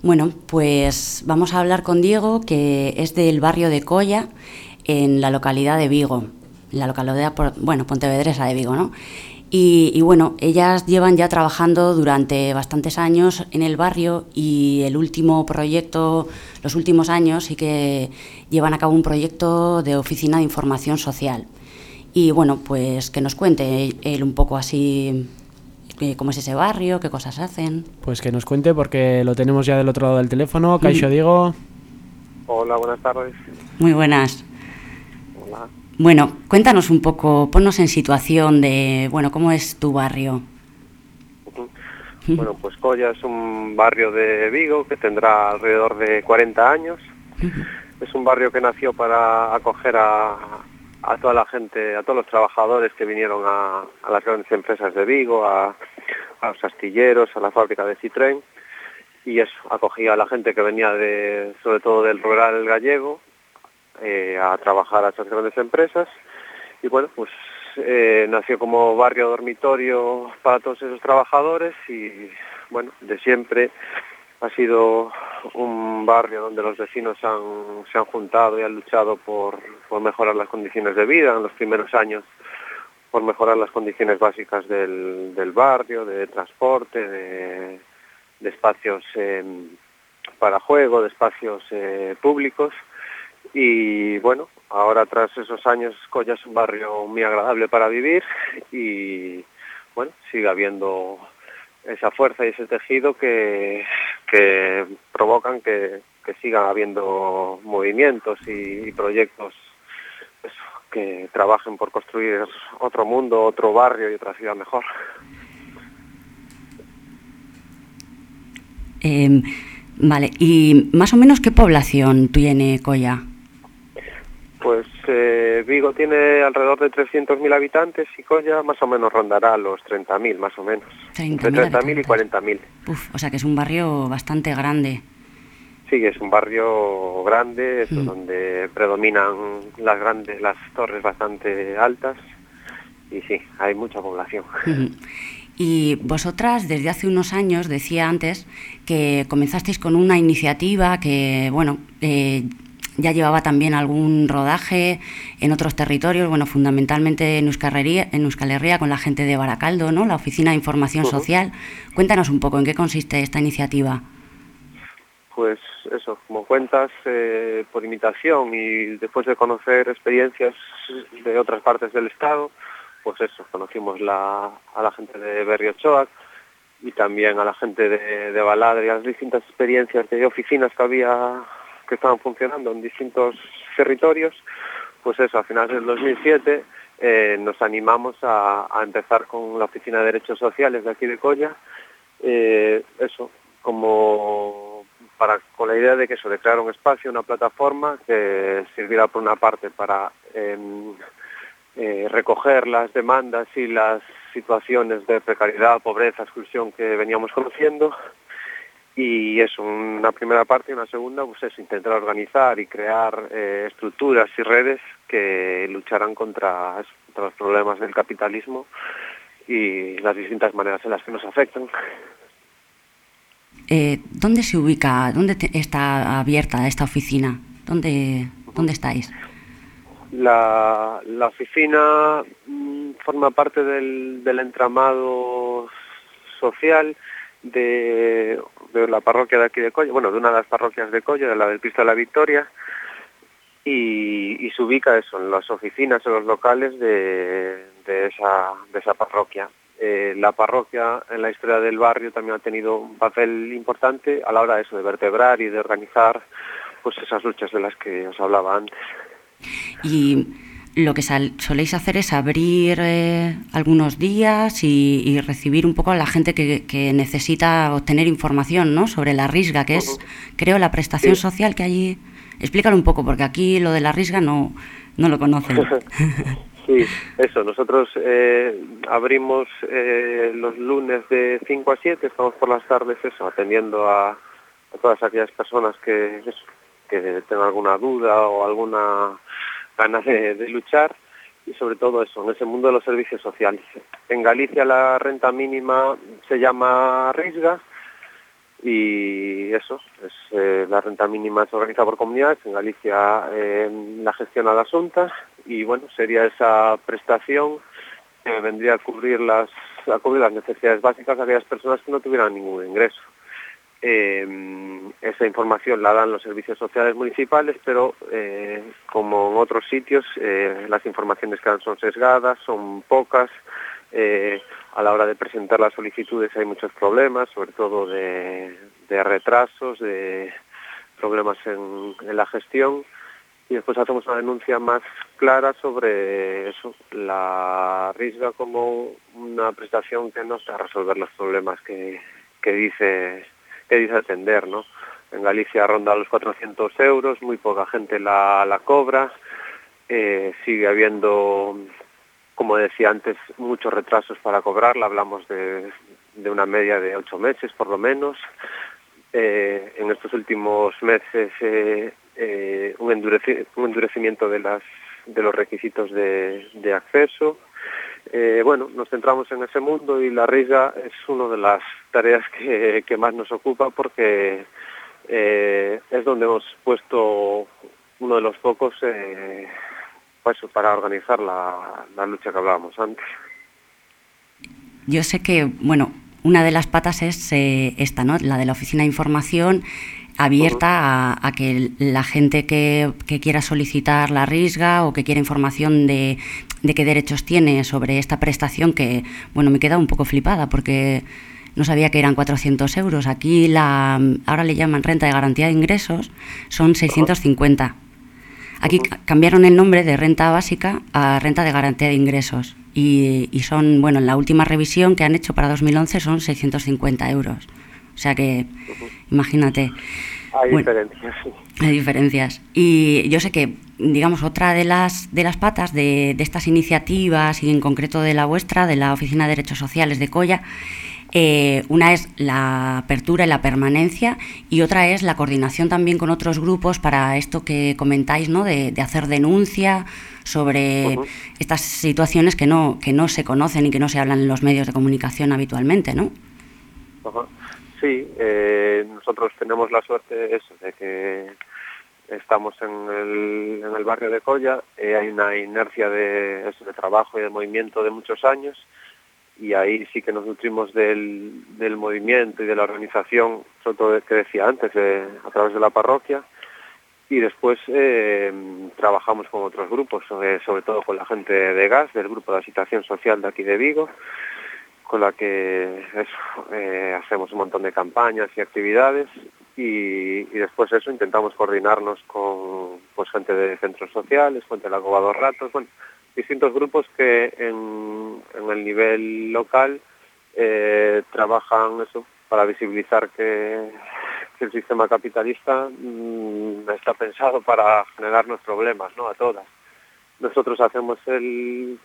Bueno, pues vamos a hablar con Diego, que es del barrio de Colla, en la localidad de Vigo, la localidad, bueno, Pontevedresa de Vigo, ¿no? Y, bueno, ellas llevan ya trabajando durante bastantes años en el barrio y el último proyecto, los últimos años, sí que llevan a cabo un proyecto de oficina de información social. Y bueno, pues que nos cuente él un poco así eh, cómo es ese barrio, qué cosas hacen. Pues que nos cuente porque lo tenemos ya del otro lado del teléfono. Caixo Diego. Hola, buenas tardes. Muy buenas. Hola. Bueno, cuéntanos un poco, ponnos en situación de, bueno, ¿cómo es tu barrio? Bueno, pues Colla es un barrio de Vigo que tendrá alrededor de 40 años. Es un barrio que nació para acoger a, a toda la gente, a todos los trabajadores que vinieron a, las grandes empresas de Vigo, a, los astilleros, a la fábrica de Citroën, y eso, acogía a la gente que venía de, sobre todo del rural gallego, eh, a trabajar a esas grandes empresas, y bueno, pues eh, nació como barrio dormitorio para todos esos trabajadores y bueno, de siempre ha sido un barrio donde los vecinos se han juntado y han luchado por, mejorar las condiciones de vida en los primeros años, por mejorar las condiciones básicas del, barrio, de transporte, de, espacios em, para juego, de espacios eh, públicos. Y bueno, ahora tras esos años Colla es un barrio muy agradable para vivir y bueno, sigue habiendo esa fuerza y ese tejido que, que provocan que, que sigan habiendo movimientos y, proyectos que trabajen por construir otro mundo, otro barrio y otra ciudad mejor. Em, vale, y más o menos qué población tiene Coya? Pues eh, Vigo tiene alrededor de 300.000 habitantes y Colla más o menos rondará los 30.000 más o menos. 30 entre 30.000 y 40.000. O sea que es un barrio bastante grande. Sí, es un barrio grande, mm. donde predominan las grandes, las torres bastante altas y sí, hay mucha población. Y vosotras desde hace unos años, decía antes, que comenzasteis con una iniciativa que, bueno, eh, ya llevaba también algún rodaje en otros territorios, bueno, fundamentalmente en Euskal Herria, en Euskal Herria con la gente de Baracaldo, ¿no? La Oficina de Información Social. Cuéntanos un poco en qué consiste esta iniciativa. Pues eso, como cuentas, eh, por imitación y después de conocer experiencias de otras partes del Estado, pues eso, conocimos la, a la gente de Berriochoa y también a la gente de, de Baladre, las distintas experiencias de oficinas que había que estaban funcionando en distintos territorios, pues eso, a finales del 2007 eh, nos animamos a, empezar con la Oficina de Derechos Sociales de aquí de Colla, eh, eso, como para, con la idea de que eso, de crear un espacio, una plataforma que sirviera por una parte para em, eh, recoger las demandas y las situaciones de precariedad, pobreza, exclusión que veníamos conociendo y es una primera parte y una segunda pues es intentar organizar y crear eh, estructuras y redes que lucharán contra, los problemas del capitalismo y las distintas maneras en las que nos afectan. Eh, ¿Dónde se ubica, dónde está abierta esta oficina? ¿Dónde, dónde estáis? La, la oficina mm, forma parte del, del entramado social de, la parroquia de aquí de Colla, bueno, de una de las parroquias de Colla, de la del Cristo de la Victoria, y, se ubica eso, en las oficinas, en los locales de, esa, de esa parroquia. Eh, la parroquia en la historia del barrio también ha tenido un papel importante a la hora de eso, de vertebrar y de organizar pues esas luchas de las que os hablaba antes. Y lo que soléis hacer es abrir eh, algunos días y, recibir un poco a la gente que, necesita obtener información ¿no? sobre la risga, que es, creo, la prestación social que allí... Explícalo un poco, porque aquí lo de la risga no, no lo conocen. Sí, eso, nosotros eh, abrimos eh, los lunes de 5 a 7, estamos por las tardes eso, atendiendo a, todas aquellas personas que, que tengan alguna duda o alguna ganas de, luchar y sobre todo eso, en ese mundo de los servicios sociales. En Galicia la renta mínima se llama RISGA y eso, es eh, la renta mínima se organiza por comunidades, en Galicia eh, la gestiona la Asunta y bueno, sería esa prestación que vendría a cubrir las a cubrir las necesidades básicas de aquellas personas que no tuvieran ningún ingreso. Eh, esa información la dan los servicios sociales municipales, pero eh, como en otros sitios, eh, las informaciones que dan son sesgadas, son pocas. Eh, a la hora de presentar las solicitudes hay muchos problemas, sobre todo de, retrasos, de problemas en, la gestión. Y después hacemos una denuncia más clara sobre eso, la risga como una prestación que no está resolver los problemas que, que dice que dice atender, ¿no? En Galicia ronda los 400 euros, muy poca gente la, la cobra, eh, sigue habiendo, como decía antes, muchos retrasos para cobrarla, hablamos de, de una media de ocho meses por lo menos. Eh, en estos últimos meses eh, un, endureci un endurecimiento de, las, de los requisitos de acceso, eh, bueno, nos centramos en ese mundo y la risa es una de las tareas que, más nos ocupa porque eh, es donde hemos puesto uno de los focos eh, pues, para organizar la, lucha que hablábamos antes. Yo sé que, bueno, una de las patas es esta, ¿no? La de la oficina de información abierta a, a que la gente que, que, quiera solicitar la risga o que quiera información de, de, qué derechos tiene sobre esta prestación, que, bueno, me queda un poco flipada porque no sabía que eran 400 euros. Aquí la, ahora le llaman renta de garantía de ingresos, son 650. Aquí cambiaron el nombre de renta básica a renta de garantía de ingresos y, y son, bueno, en la última revisión que han hecho para 2011 son 650 euros. O sea que, imagínate. Hay bueno, diferencias. Hay diferencias. Y yo sé que, digamos, otra de las, de las patas de, de, estas iniciativas y en concreto de la vuestra, de la Oficina de Derechos Sociales de Colla, eh, una es la apertura y la permanencia y otra es la coordinación también con otros grupos para esto que comentáis, ¿no? De, de hacer denuncia sobre uh -huh. estas situaciones que no, que no se conocen y que no se hablan en los medios de comunicación habitualmente, ¿no? Uh -huh. Sí, eh, nosotros tenemos la suerte eso, de que estamos en el, en el barrio de Colla, eh, hay una inercia de, de trabajo y de movimiento de muchos años y ahí sí que nos nutrimos del, del movimiento y de la organización, sobre todo que decía antes, eh, a través de la parroquia y después trabajamos con otros grupos, sobre, sobre todo con la gente de GAS, del Grupo de Asitación Social de aquí de Vigo, con la que eso, eh, hacemos un montón de campañas y actividades y, y, después eso intentamos coordinarnos con pues gente de centros sociales, gente de la Cova dos Ratos, bueno, distintos grupos que en, el nivel local eh, trabajan eso para visibilizar que, el sistema capitalista mmm, está pensado para generarnos problemas, ¿no? A todas. Nosotros hacemos el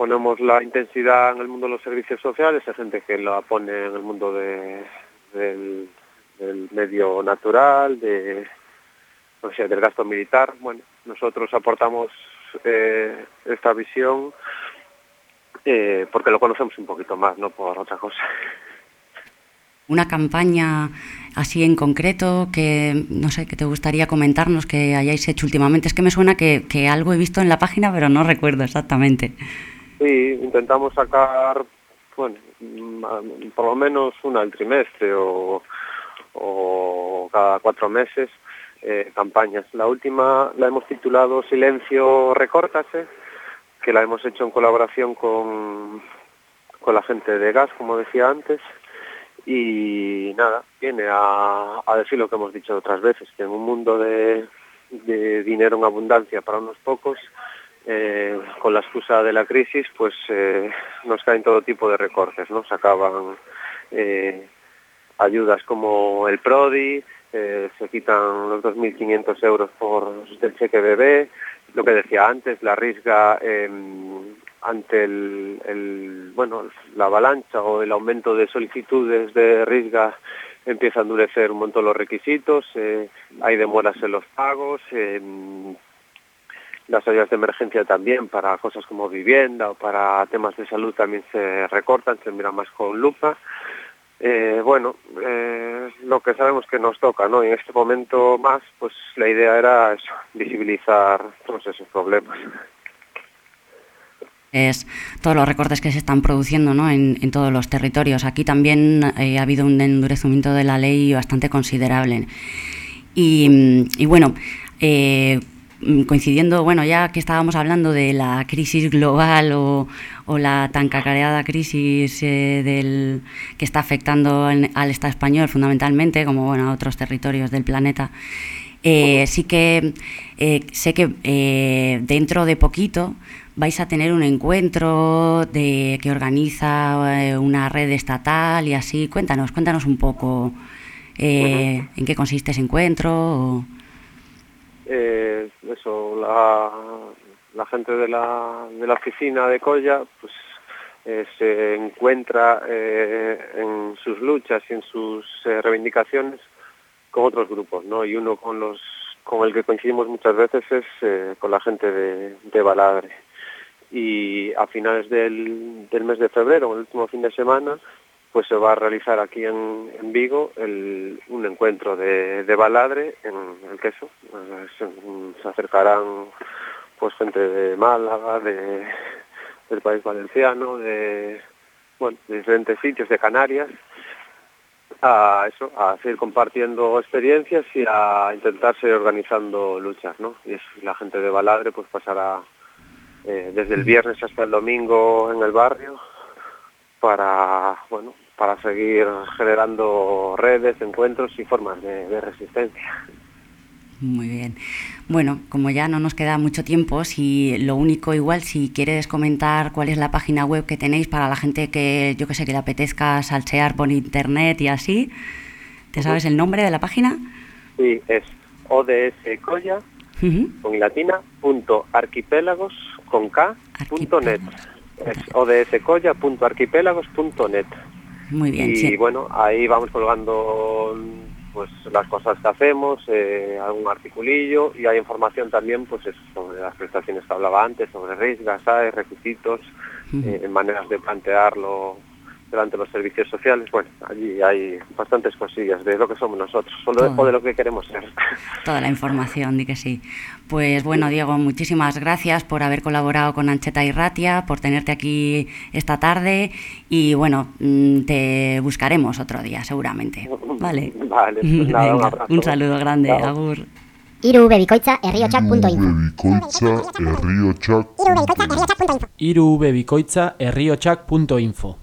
ponemos la intensidad en el mundo de los servicios sociales, hay gente que la pone en el mundo de, del, medio natural, de, del gasto militar. Bueno, nosotros aportamos eh, esta visión eh, porque lo conocemos un poquito más, no por otra cosa. Una campaña así en concreto que, no sé, que te gustaría comentarnos que hayáis hecho últimamente. Es que me suena que algo he visto en la página, pero no recuerdo exactamente. Sí, intentamos sacar, bueno, mm, por lo menos una al trimestre o, o cada cuatro meses eh, campañas. La última la hemos titulado Silencio Recórtase, que la hemos hecho en colaboración con, con la gente de gas, como decía antes, y nada, viene a, a decir lo que hemos dicho otras veces, que en un mundo de, de dinero en abundancia para unos pocos, eh, con la excusa de la crisis, pues eh, nos caen todo tipo de recortes, ¿no? Se acaban eh, ayudas como el PRODI, eh, se quitan los 2.500 euros por el cheque bebé, lo que decía antes, la risga eh, ante el, el, bueno, la avalancha o el aumento de solicitudes de risga empieza a endurecer un montón los requisitos, eh, hay demoras en los pagos, eh, las ayudas de emergencia también para cosas como vivienda o para temas de salud también se recortan, se miran más con lupa Eh, bueno, eh, lo que sabemos que nos toca, ¿no? Y en este momento más, pues la idea era eso, visibilizar todos esos problemas. Es todos los recortes que se están produciendo ¿no? en, en todos los territorios. Aquí también eh, ha habido un endurecimiento de la ley bastante considerable. Y, y bueno, coincidiendo, bueno, ya que estábamos hablando de la crisis global o, o la tan cacareada crisis eh, del, que está afectando en, al Estado español fundamentalmente, como bueno, a otros territorios del planeta, eh, sí que eh, sé que eh, dentro de poquito vais a tener un encuentro de, que organiza eh, una red estatal y así. Cuéntanos, cuéntanos un poco eh, en qué consiste ese encuentro. o- Eh, eso, la, gente de la, de la oficina de Colla, pues eh, se encuentra eh, en sus luchas y en sus eh, reivindicaciones con otros grupos, ¿no? Y uno con los con el que coincidimos muchas veces es eh, con la gente de, de Baladre. Y a finales del, del mes de febrero, el último fin de semana, pues se va a realizar aquí en, Vigo el, un encuentro de, de Baladre en el queso. Se, acercarán pues gente de Málaga, de, del País Valenciano, de, bueno, diferentes sitios de Canarias, a eso, a seguir compartiendo experiencias y a intentar seguir organizando luchas, ¿no? Y es, la gente de Baladre pues pasará eh, desde el viernes hasta el domingo en el barrio para, bueno, para seguir generando redes, encuentros y formas de, de resistencia. Muy bien. Bueno, como ya no nos queda mucho tiempo, si lo único igual, si quieres comentar cuál es la página web que tenéis para la gente que, yo que sé, que le apetezca salsear por internet y así, ¿te sabes el nombre de la página? Sí, es odscoya, Ujú. con latina, punto arquipélagos, con K, punto net. Es odscoya.arquipélagos punto net. Muy bien, y sí. bueno, ahí vamos colgando pues las cosas que hacemos, eh, algún articulillo y hay información también pues eso, sobre las prestaciones que hablaba antes, sobre hay requisitos, Ujú. eh, maneras de plantearlo delante de los servicios sociales. Bueno, allí hay bastantes cosillas de lo que somos nosotros o de, o de lo que queremos ser. Toda la información, di que sí. Pues bueno, Diego, muchísimas gracias por haber colaborado con Ancheta y Ratia, por tenerte aquí esta tarde y bueno, mm, te buscaremos otro día, seguramente. Vale. Vale, pues nada, un abrazo. un saludo grande, Chao. agur. Bebikoitza herriotxak.info Iru bebikoitza herriotxak.info